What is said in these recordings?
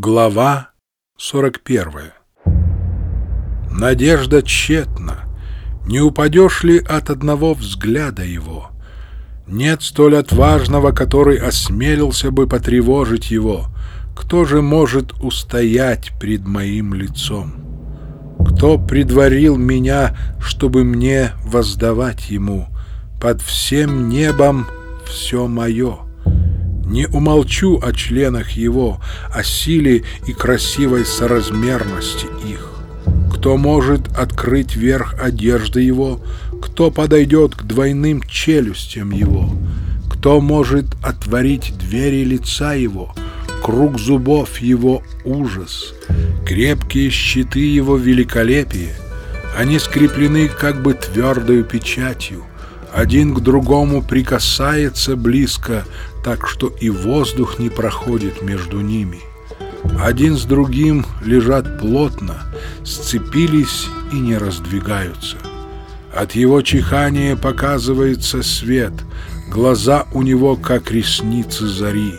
Глава 41 Надежда тщетна, не упадешь ли от одного взгляда его? Нет столь отважного, который осмелился бы потревожить его. Кто же может устоять пред моим лицом? Кто предварил меня, чтобы мне воздавать ему? Под всем небом все мое — не умолчу о членах его, о силе и красивой соразмерности их. Кто может открыть верх одежды его, кто подойдет к двойным челюстям его, кто может отворить двери лица его, круг зубов его ужас, крепкие щиты его великолепие, они скреплены как бы твердою печатью, один к другому прикасается близко, так что и воздух не проходит между ними. Один с другим лежат плотно, сцепились и не раздвигаются. От его чихания показывается свет, глаза у него, как ресницы зари,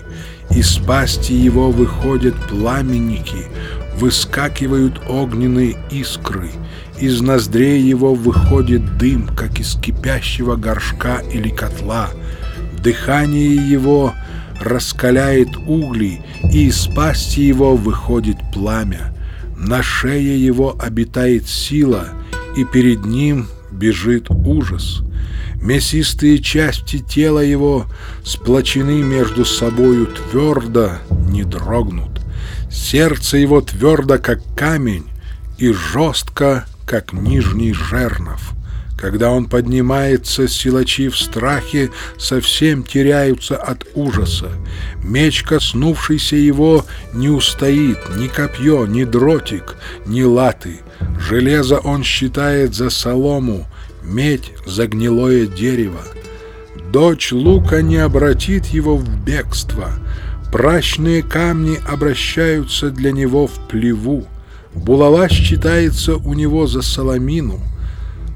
из пасти его выходят пламенники, выскакивают огненные искры, из ноздрей его выходит дым, как из кипящего горшка или котла, дыхание его раскаляет угли, и из пасти его выходит пламя. На шее его обитает сила, и перед ним бежит ужас. Мясистые части тела его сплочены между собою твердо, не дрогнут. Сердце его твердо, как камень, и жестко, как нижний жернов. Когда он поднимается, силачи в страхе совсем теряются от ужаса. Меч, коснувшийся его, не устоит ни копье, ни дротик, ни латы. Железо он считает за солому, медь за гнилое дерево. Дочь лука не обратит его в бегство. Прачные камни обращаются для него в плеву. Булава считается у него за соломину.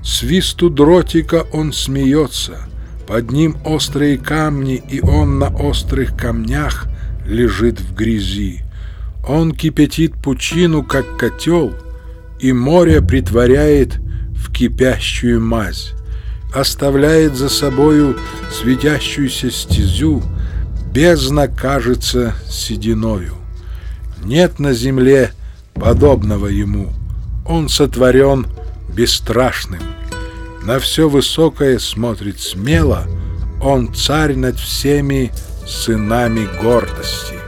Свисту дротика он смеется, под ним острые камни, и он на острых камнях лежит в грязи. Он кипятит пучину, как котел, и море притворяет кипящую мазь, оставляет за собою светящуюся стезю, бездна кажется сединою. Нет на земле подобного ему, он сотворен бесстрашным. На все высокое смотрит смело, он царь над всеми сынами гордости.